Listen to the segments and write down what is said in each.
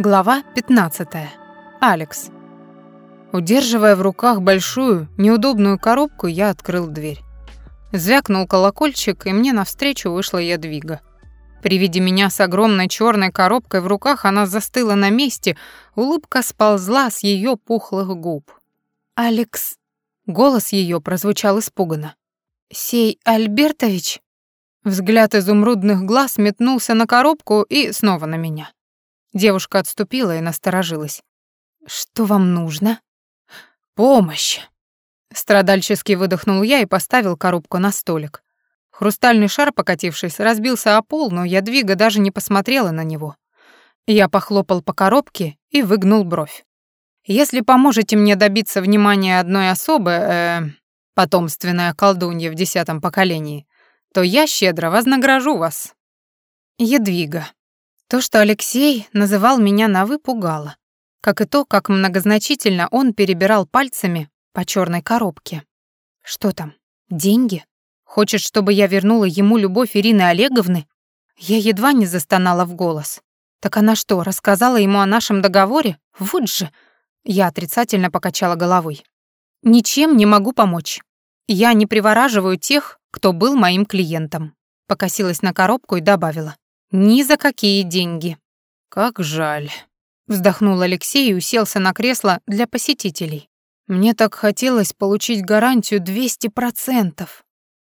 Глава 15. Алекс. Удерживая в руках большую, неудобную коробку, я открыл дверь. Звякнул колокольчик, и мне навстречу вышла Ядвига. При виде меня с огромной черной коробкой в руках она застыла на месте, улыбка сползла с ее пухлых губ. «Алекс...» Голос ее прозвучал испуганно. «Сей Альбертович?» Взгляд изумрудных глаз метнулся на коробку и снова на меня. Девушка отступила и насторожилась. «Что вам нужно?» «Помощь!» Страдальчески выдохнул я и поставил коробку на столик. Хрустальный шар, покатившись, разбился о пол, но я двига даже не посмотрела на него. Я похлопал по коробке и выгнул бровь. «Если поможете мне добиться внимания одной особы, э, потомственная колдунья в десятом поколении, то я щедро вознагражу вас». Едвига. То, что Алексей называл меня на «вы», пугало. Как и то, как многозначительно он перебирал пальцами по черной коробке. Что там? Деньги? Хочет, чтобы я вернула ему любовь Ирины Олеговны? Я едва не застонала в голос. Так она что, рассказала ему о нашем договоре? Вот же. Я отрицательно покачала головой. Ничем не могу помочь. Я не привораживаю тех, кто был моим клиентом. Покосилась на коробку и добавила. Ни за какие деньги. Как жаль. Вздохнул Алексей и уселся на кресло для посетителей. Мне так хотелось получить гарантию 200%.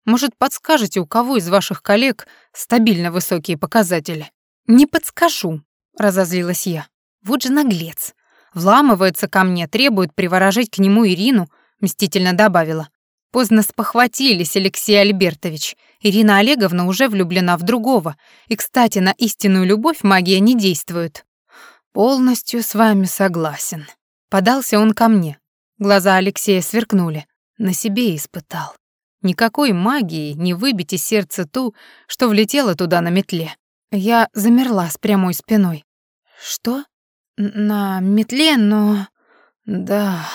Может, подскажете, у кого из ваших коллег стабильно высокие показатели? Не подскажу, разозлилась я. Вот же наглец. Вламывается ко мне, требует приворожить к нему Ирину, мстительно добавила. Поздно спохватились, Алексей Альбертович. Ирина Олеговна уже влюблена в другого. И, кстати, на истинную любовь магия не действует. Полностью с вами согласен. Подался он ко мне. Глаза Алексея сверкнули. На себе испытал. Никакой магии не выбить из сердца ту, что влетела туда на метле. Я замерла с прямой спиной. Что? На метле, но... Да,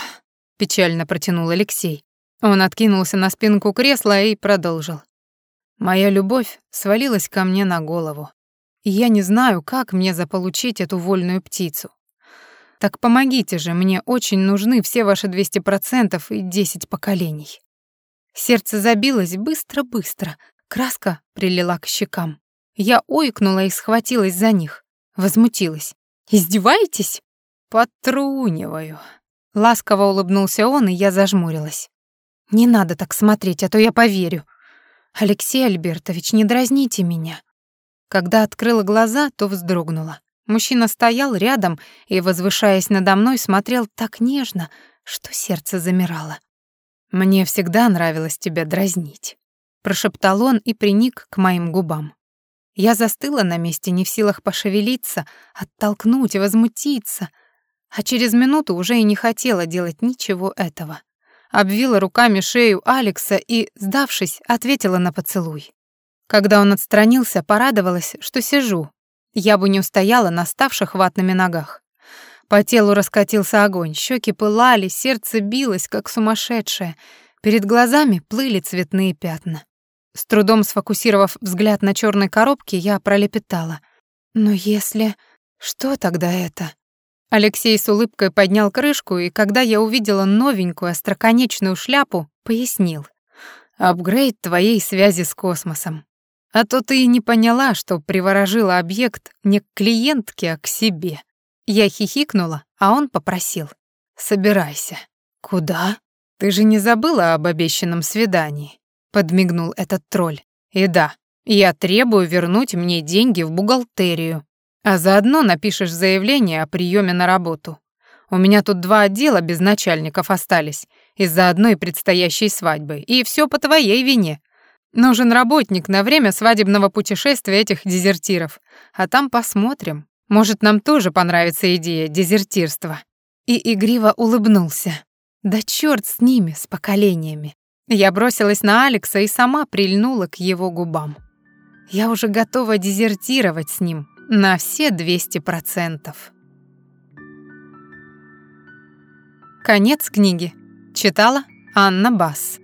печально протянул Алексей. Он откинулся на спинку кресла и продолжил. Моя любовь свалилась ко мне на голову. И я не знаю, как мне заполучить эту вольную птицу. Так помогите же, мне очень нужны все ваши 200% и 10 поколений. Сердце забилось быстро-быстро, краска прилила к щекам. Я ойкнула и схватилась за них. Возмутилась. «Издеваетесь?» «Потруниваю». Ласково улыбнулся он, и я зажмурилась. Не надо так смотреть, а то я поверю. Алексей Альбертович, не дразните меня. Когда открыла глаза, то вздрогнула. Мужчина стоял рядом и, возвышаясь надо мной, смотрел так нежно, что сердце замирало. «Мне всегда нравилось тебя дразнить», — прошептал он и приник к моим губам. Я застыла на месте, не в силах пошевелиться, оттолкнуть, возмутиться, а через минуту уже и не хотела делать ничего этого обвила руками шею Алекса и, сдавшись, ответила на поцелуй. Когда он отстранился, порадовалась, что сижу. Я бы не устояла на ставших ватными ногах. По телу раскатился огонь, щеки пылали, сердце билось, как сумасшедшее. Перед глазами плыли цветные пятна. С трудом сфокусировав взгляд на черной коробке, я пролепетала. «Но если... Что тогда это?» Алексей с улыбкой поднял крышку, и когда я увидела новенькую остроконечную шляпу, пояснил. «Апгрейд твоей связи с космосом. А то ты и не поняла, что приворожила объект не к клиентке, а к себе». Я хихикнула, а он попросил. «Собирайся». «Куда?» «Ты же не забыла об обещанном свидании?» Подмигнул этот тролль. «И да, я требую вернуть мне деньги в бухгалтерию. А заодно напишешь заявление о приеме на работу. У меня тут два отдела без начальников остались из-за одной предстоящей свадьбы, и все по твоей вине. Нужен работник на время свадебного путешествия этих дезертиров. А там посмотрим. Может, нам тоже понравится идея дезертирства». И игриво улыбнулся. «Да чёрт с ними, с поколениями». Я бросилась на Алекса и сама прильнула к его губам. Я уже готова дезертировать с ним, на все 200%. Конец книги. Читала Анна Бас.